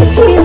नीचे